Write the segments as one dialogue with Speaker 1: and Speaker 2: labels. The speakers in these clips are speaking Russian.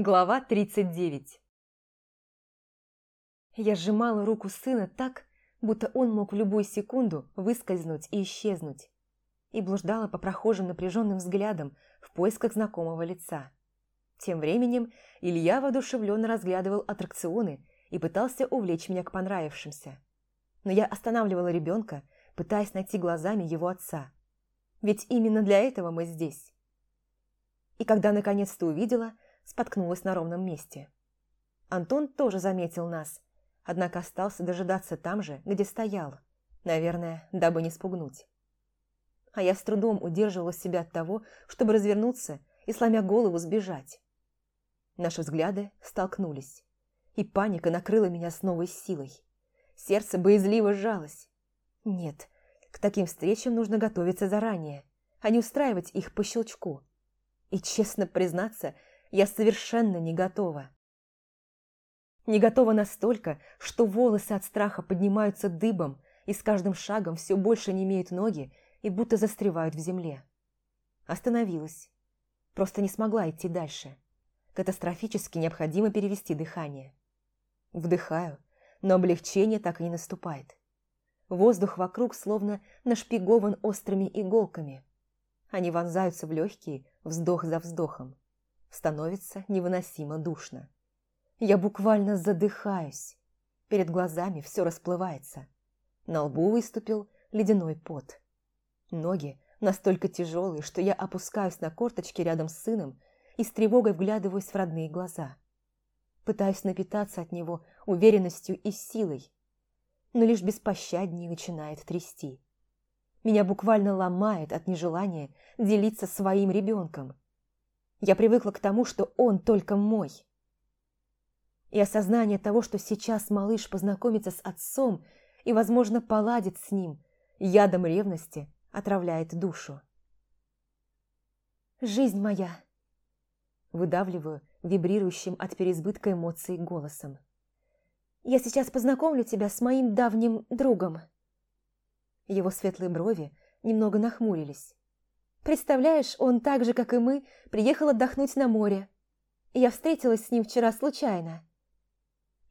Speaker 1: Глава 39 Я сжимала руку сына так, будто он мог в любую секунду выскользнуть и исчезнуть, и блуждала по прохожим напряженным взглядам в поисках знакомого лица. Тем временем Илья воодушевленно разглядывал аттракционы и пытался увлечь меня к понравившимся. Но я останавливала ребенка, пытаясь найти глазами его отца. Ведь именно для этого мы здесь. И когда наконец-то увидела – споткнулась на ровном месте. Антон тоже заметил нас, однако остался дожидаться там же, где стоял, наверное, дабы не спугнуть. А я с трудом удерживала себя от того, чтобы развернуться и, сломя голову, сбежать. Наши взгляды столкнулись, и паника накрыла меня с новой силой. Сердце боязливо сжалось. Нет, к таким встречам нужно готовиться заранее, а не устраивать их по щелчку. И, честно признаться, я совершенно не готова. Не готова настолько, что волосы от страха поднимаются дыбом и с каждым шагом все больше не имеют ноги и будто застревают в земле. Остановилась. Просто не смогла идти дальше. Катастрофически необходимо перевести дыхание. Вдыхаю, но облегчение так и не наступает. Воздух вокруг словно нашпигован острыми иголками. Они вонзаются в легкие вздох за вздохом становится невыносимо душно. Я буквально задыхаюсь. Перед глазами все расплывается. На лбу выступил ледяной пот. Ноги настолько тяжелые, что я опускаюсь на корточки рядом с сыном и с тревогой вглядываюсь в родные глаза. Пытаюсь напитаться от него уверенностью и силой, но лишь беспощаднее начинает трясти. Меня буквально ломает от нежелания делиться своим ребенком – я привыкла к тому, что он только мой. И осознание того, что сейчас малыш познакомится с отцом и, возможно, поладит с ним, ядом ревности отравляет душу. «Жизнь моя!» Выдавливаю вибрирующим от переизбытка эмоций голосом. «Я сейчас познакомлю тебя с моим давним другом». Его светлые брови немного нахмурились. Представляешь, он так же, как и мы, приехал отдохнуть на море. Я встретилась с ним вчера случайно.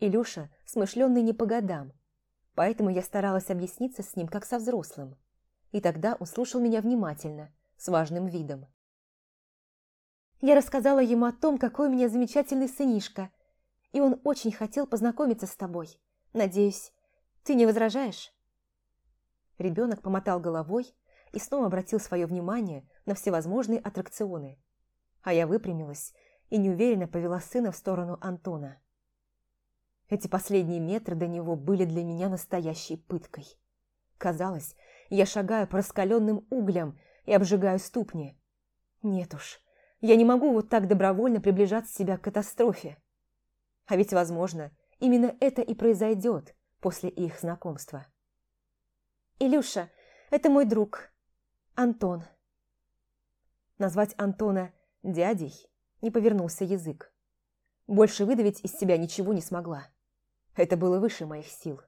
Speaker 1: Илюша смышленный не по годам, поэтому я старалась объясниться с ним, как со взрослым. И тогда он слушал меня внимательно, с важным видом. Я рассказала ему о том, какой у меня замечательный сынишка, и он очень хотел познакомиться с тобой. Надеюсь, ты не возражаешь?» Ребенок помотал головой, и снова обратил свое внимание на всевозможные аттракционы. А я выпрямилась и неуверенно повела сына в сторону Антона. Эти последние метры до него были для меня настоящей пыткой. Казалось, я шагаю по раскаленным углям и обжигаю ступни. Нет уж, я не могу вот так добровольно приближать себя к катастрофе. А ведь, возможно, именно это и произойдет после их знакомства. «Илюша, это мой друг. Антон. Назвать Антона дядей не повернулся язык. Больше выдавить из себя ничего не смогла. Это было выше моих сил.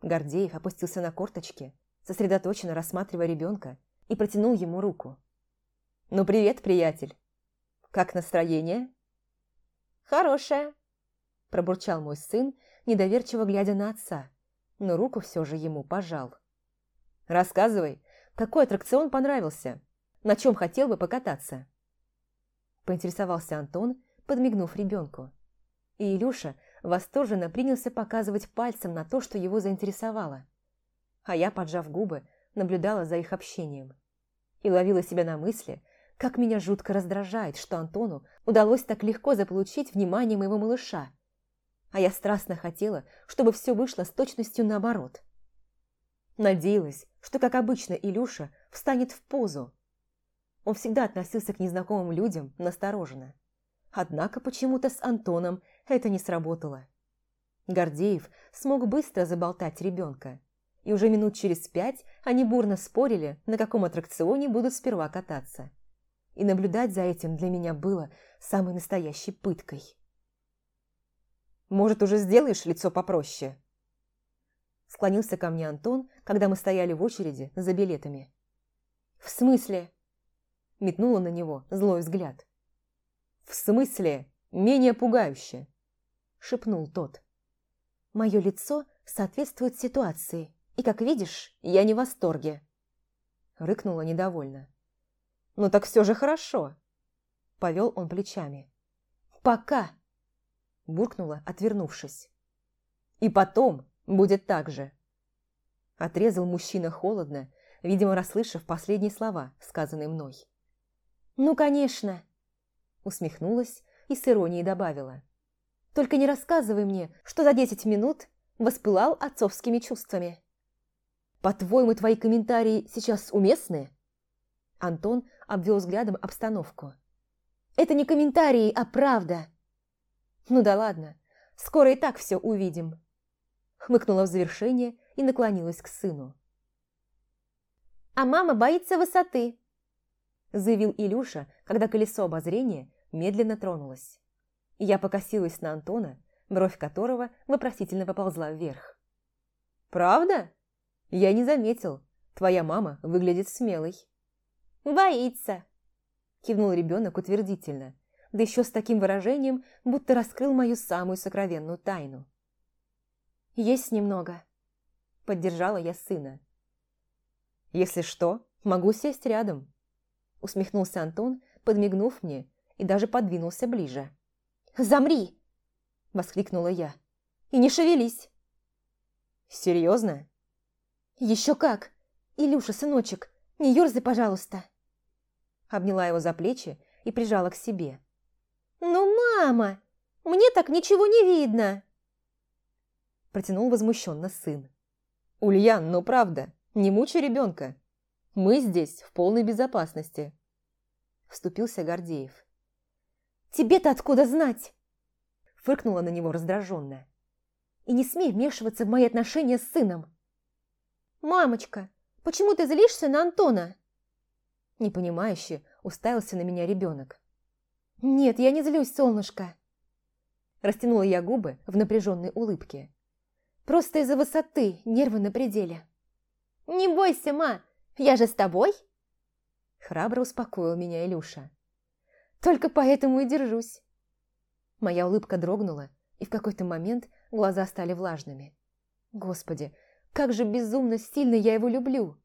Speaker 1: Гордеев опустился на корточки, сосредоточенно рассматривая ребенка, и протянул ему руку. «Ну, привет, приятель! Как настроение?» «Хорошее!» – пробурчал мой сын, недоверчиво глядя на отца, но руку все же ему пожал. «Рассказывай, какой аттракцион понравился? На чем хотел бы покататься?» Поинтересовался Антон, подмигнув ребенку. И Илюша восторженно принялся показывать пальцем на то, что его заинтересовало. А я, поджав губы, наблюдала за их общением. И ловила себя на мысли, как меня жутко раздражает, что Антону удалось так легко заполучить внимание моего малыша. А я страстно хотела, чтобы все вышло с точностью наоборот. Надеялась, что, как обычно, Илюша встанет в позу. Он всегда относился к незнакомым людям настороженно. Однако почему-то с Антоном это не сработало. Гордеев смог быстро заболтать ребенка. И уже минут через пять они бурно спорили, на каком аттракционе будут сперва кататься. И наблюдать за этим для меня было самой настоящей пыткой. «Может, уже сделаешь лицо попроще?» Склонился ко мне Антон, когда мы стояли в очереди за билетами. «В смысле?» Метнула на него злой взгляд. «В смысле?
Speaker 2: менее пугающе», – шепнул тот.
Speaker 1: «Мое лицо соответствует ситуации, и, как видишь, я не в восторге», – рыкнула недовольно.
Speaker 2: «Ну так все же хорошо», – повел он плечами.
Speaker 1: «Пока», – буркнула, отвернувшись. «И потом будет так же», – отрезал мужчина холодно, видимо, расслышав последние слова, сказанные мной. «Ну, конечно!» Усмехнулась и с иронией добавила. «Только не рассказывай мне, что за десять минут воспылал отцовскими чувствами». «По-твоему, твои комментарии сейчас уместны?» Антон обвел взглядом обстановку. «Это не комментарии, а правда!» «Ну да ладно, скоро и так все увидим!» Хмыкнула в завершение и наклонилась к сыну. «А мама боится высоты!» заявил Илюша, когда колесо обозрения медленно тронулось. Я покосилась на Антона, бровь которого вопросительно поползла вверх. «Правда? Я не заметил. Твоя мама выглядит смелой». «Боится!» кивнул ребенок утвердительно, да еще с таким выражением, будто раскрыл мою самую сокровенную тайну. «Есть немного», – поддержала я сына. «Если что, могу сесть рядом», усмехнулся Антон, подмигнув мне и даже подвинулся ближе. «Замри!» – воскликнула я. «И не шевелись!»
Speaker 2: «Серьезно?»
Speaker 1: «Еще как! Илюша, сыночек, не ерзай, пожалуйста!» Обняла его за плечи и прижала к себе. «Ну, мама, мне так ничего не видно!» Протянул возмущенно сын.
Speaker 2: «Ульян, ну правда, не мучай ребенка. Мы здесь в полной безопасности. Вступился Гордеев.
Speaker 1: Тебе-то откуда знать? Фыркнула на него раздраженно. И не смей вмешиваться в мои отношения с сыном. Мамочка, почему ты злишься на Антона? Непонимающе уставился на меня ребенок. Нет, я не злюсь, солнышко. Растянула я губы в напряженной улыбке. Просто из-за высоты нервы на пределе. «Не бойся, ма, я же с тобой?» Храбро успокоил меня Илюша. «Только поэтому и держусь». Моя улыбка дрогнула, и в какой-то момент глаза стали влажными. Господи, как же безумно сильно я его люблю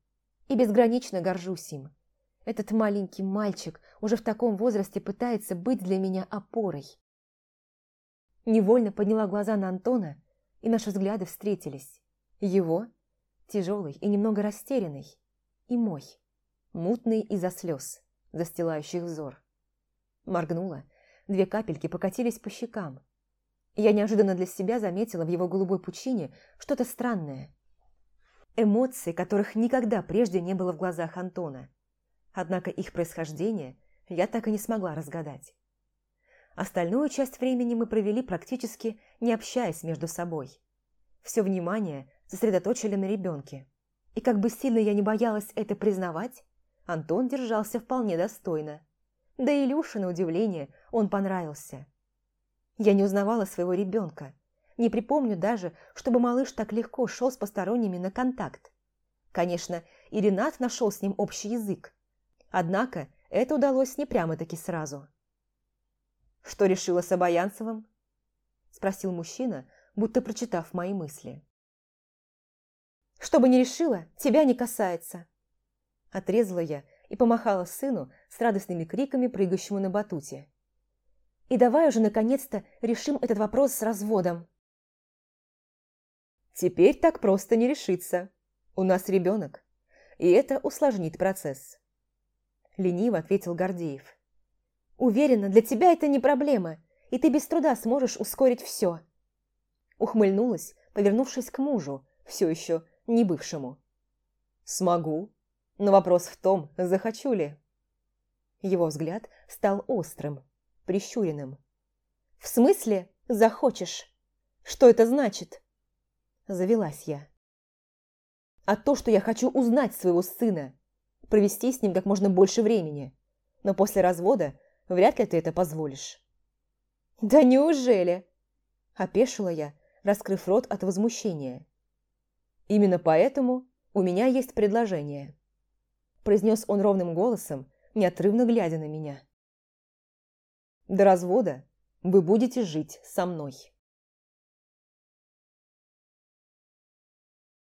Speaker 1: и безгранично горжусь им. Этот маленький мальчик уже в таком возрасте пытается быть для меня опорой. Невольно подняла глаза на Антона, и наши взгляды встретились. Его, тяжелый и немного растерянный, и мой, мутный из-за слез, застилающих взор. Моргнула, две капельки покатились по щекам. Я неожиданно для себя заметила в его голубой пучине что-то странное. Эмоции, которых никогда прежде не было в глазах Антона. Однако их происхождение я так и не смогла разгадать. Остальную часть времени мы провели практически не общаясь между собой. Все внимание сосредоточили на ребенке. И как бы сильно я не боялась это признавать, Антон держался вполне достойно. Да и Илюше, на удивление, он понравился. Я не узнавала своего ребенка. Не припомню даже, чтобы малыш так легко шел с посторонними на контакт. Конечно, и Ренат нашел с ним общий язык. Однако это удалось не прямо-таки сразу. «Что решила с Обаянцевым?» – спросил мужчина, будто прочитав мои мысли. Что бы ни решила, тебя не касается. Отрезала я и помахала сыну с радостными криками, прыгающему на батуте. И давай уже наконец-то решим этот вопрос с разводом. Теперь так просто не решится. У нас ребенок, и это усложнит процесс. Лениво ответил Гордеев. Уверена, для тебя это не проблема, и ты без труда сможешь ускорить все. Ухмыльнулась, повернувшись к мужу, все еще не бывшему. «Смогу, но вопрос в том, захочу ли». Его взгляд стал острым, прищуренным. «В смысле захочешь? Что это значит?» Завелась я. «А то, что я хочу узнать своего сына, провести с ним как можно больше времени, но после развода вряд ли ты это позволишь». «Да неужели?» – опешила я, раскрыв рот от возмущения. Именно поэтому у меня есть предложение», – произнес он ровным голосом, неотрывно глядя на меня. «До развода
Speaker 2: Вы будете жить со мной.